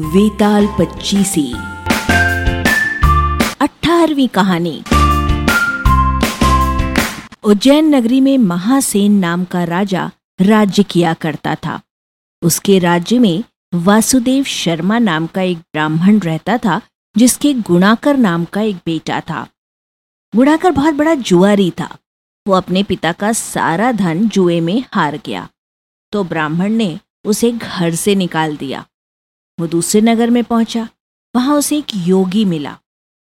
वेताल पच्चीसी। अठारहवीं कहानी। उज्जैन नगरी में महासेन नाम का राजा राज्य किया करता था। उसके राज्य में वासुदेव शर्मा नाम का एक ब्राह्मण रहता था, जिसके गुणाकर नाम का एक बेटा था। गुणाकर बहुत बड़ा जुआरी था। वो अपने पिता का सारा धन जुए में हार गया। तो ब्राह्मण ने उसे घर से निकाल दिया। वो दूसरे नगर में पहुँचा। वहाँ उसे एक योगी मिला।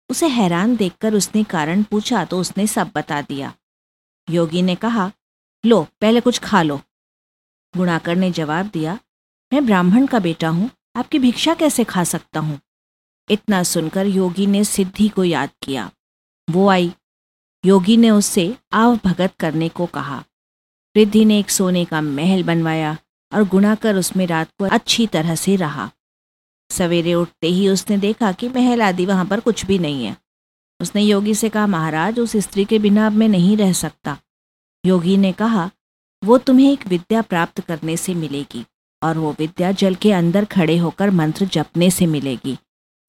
उसे हैरान देखकर उसने कारण पूछा तो उसने सब बता दिया। योगी ने कहा, लो, पहले कुछ खा लो। गुणाकर ने जवाब दिया, मैं ब्राह्मण का बेटा हूँ, आपकी भिक्षा कैसे खा सकता हूँ? इतना सुनकर योगी ने सिद्धि को याद किया। वो आई। योगी ने उससे आव भगत करने को कहा। रिद्धि ने एक सोने का महल बनवाया और गुणाकर उसमें रात को अच्छी तरह से रहा। सवेरे उठते ही उसने देखा कि महल आदि वहाँ पर कुछ भी नहीं है। उसने योगी से कहा, महाराज, उस स्त्री के बिना अब मैं नहीं रह सकता। योगी ने कहा, वो तुम्हें एक विद्या प्राप्त करने से मिलेगी और वो विद्या जल के अंदर खड़े होकर मंत्र जपने से मिलेगी।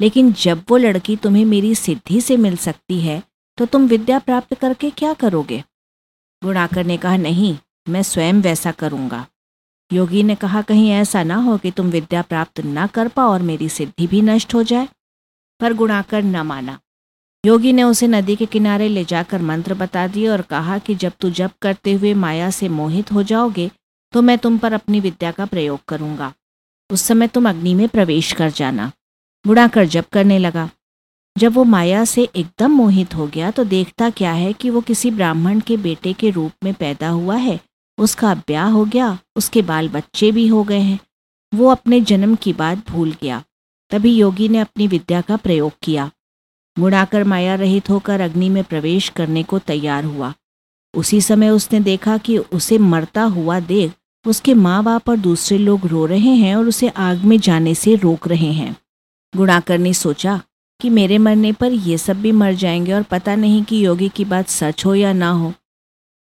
लेकिन जब वो लड़की तुम्हें मेरी सिद्धि से मिल सकती है तो तुम विद्या प्राप्त करके क्या करोगे? गुणाकर ने कहा, नहीं, मैं स्वयं वैसा करूँगा। योगी ने कहा, कहीं ऐसा ना हो कि तुम विद्या प्राप्त न कर पाओ और मेरी सिद्धि भी नष्ट हो जाए। पर गुणाकर न माना। योगी ने उसे नदी के किनारे ले जाकर मंत्र बता दिए और कहा कि जब तू जप करते हुए माया से मोहित हो जाओगे तो मैं तुम पर अपनी विद्या का प्रयोग करूँगा। उस समय तुम अग्नि में प्रवेश कर जाना। गुणाकर जप करने लगा। जब वो माया से एकदम मोहित हो गया तो देखता क्या है कि वो किसी ब्राह्मण के बेटे के रूप में पैदा हुआ है उसका ब्याह हो गया, उसके बाल बच्चे भी हो गए हैं। वो अपने जन्म की बात भूल गया। तभी योगी ने अपनी विद्या का प्रयोग किया। गुणाकर माया रहित होकर अग्नि में प्रवेश करने को तैयार हुआ। उसी समय उसने देखा कि उसे मरता हुआ देख उसके माँ बाप और दूसरे लोग रो रहे हैं और उसे आग में जाने से रोक रहे हैं। गुणाकर ने सोचा कि मेरे मरने पर ये सब भी मर जाएँगे और पता नहीं कि योगी की बात सच हो या ना हो।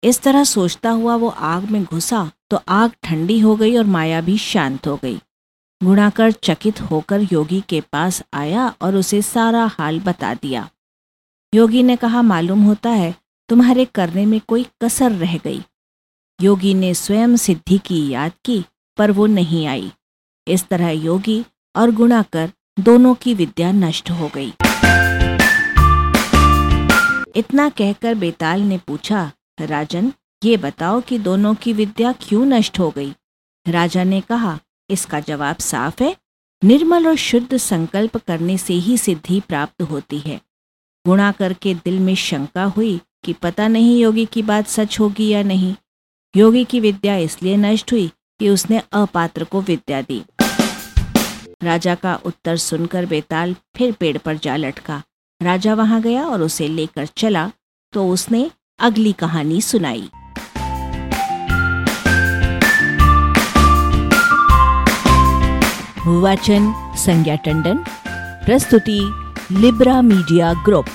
इस तरह सोचता हुआ वो आग में घुसा तो आग ठंडी हो गई और माया भी शांत हो गई। गुणाकर चकित होकर योगी के पास आया और उसे सारा हाल बता दिया। योगी ने कहा, मालूम होता है, तुम्हारे करने में कोई कसर रह गई। योगी ने स्वयं सिद्धि की याद की, पर वो नहीं आई। इस तरह योगी और गुणाकर दोनों की विद्या नष्ट हो गई। इतना कहकर बेताल ने पूछा राजन, ये बताओ कि दोनों की विद्या क्यों नष्ट हो गई? राजा ने कहा, इसका जवाब साफ़ है। निर्मल और शुद्ध संकल्प करने से ही सिद्धि प्राप्त होती है। गुणा करके दिल में शंका हुई कि पता नहीं योगी की बात सच होगी या नहीं। योगी की विद्या इसलिए नष्ट हुई कि उसने अपात्र को विद्या दी। राजा का उत्तर सुनकर बेताल फिर पेड़ पर जा लटका। राजा वहाँ गया और उसे लेकर चला तो उसने अगली कहानी सुनाई। वाचन संज्ञा टंडन प्रस्तुति लिब्रा मीडिया ग्रुप।